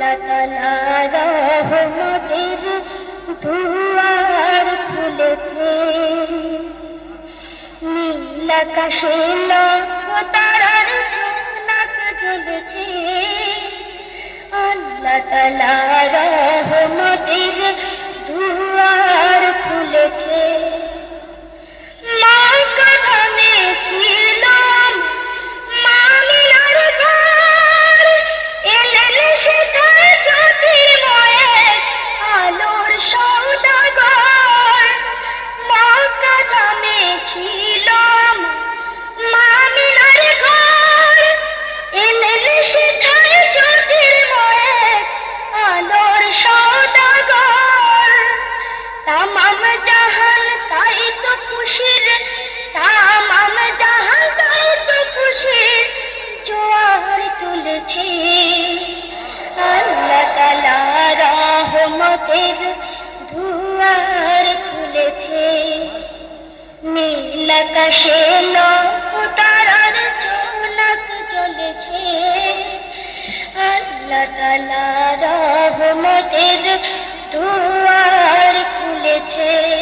আল্লাহ তালা রহমতের দুয়ার খুলেছে নীল আকাশে তারার নাচ চলেছে আল্লা তালা রহমতের রহমতের ধুয়ার খুলেছে। নীল আকাশে তারার চোনাক চলেছে আল্লাহ তালা রহমতের ধুয়ার খুলেছে।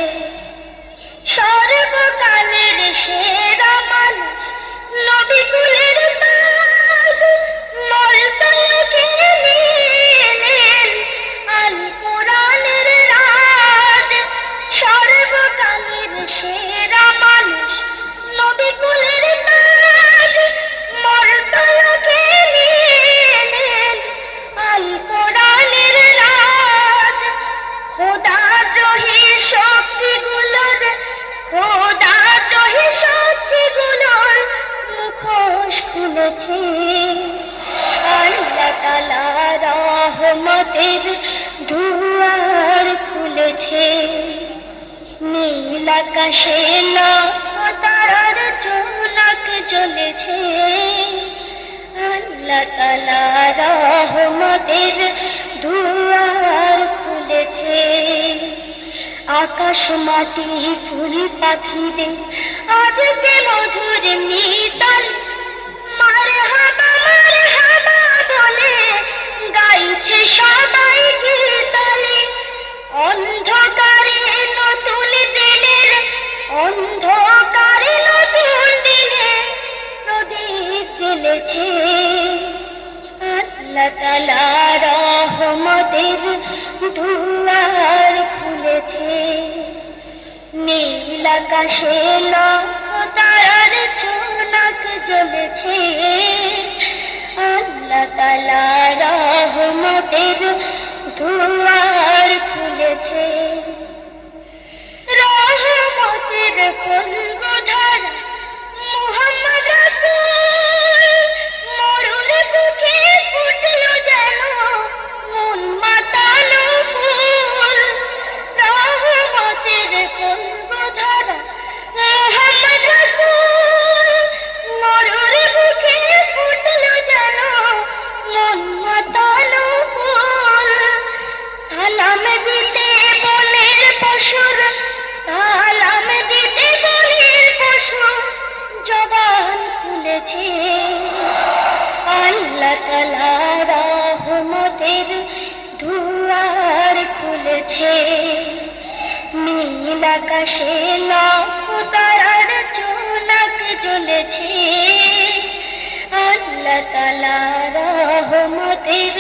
নীল আকাশে তারার চোনাক জ্বলেছে। আল্লাহ তালা রহমতের দুয়ার খুলেছে। আকাশ মাটি, ফুল পাখিদের আজকে মধুর মিতাল মার হাবা মার হাবা বলে, গাইছে সবাই গীতালে। অন্ধকারে অন্ধকারে নতুন দিনে প্রদীপ জ্বেলেছে আল্লাহ তালা রহমতের দুয়ার খুলেছে। নীল আকাশে তারার চোনাক জ্বলেছে। আল্লাহ তালা রহমতের দুয়ার খুলেছে। রহমতের কলগধারা তালা রহমতের দুয়ার খুলেছে। নীল আকাশে লক্ষ তারার চোনাক জ্বলেছে। আল্লাহ তালা রহমতের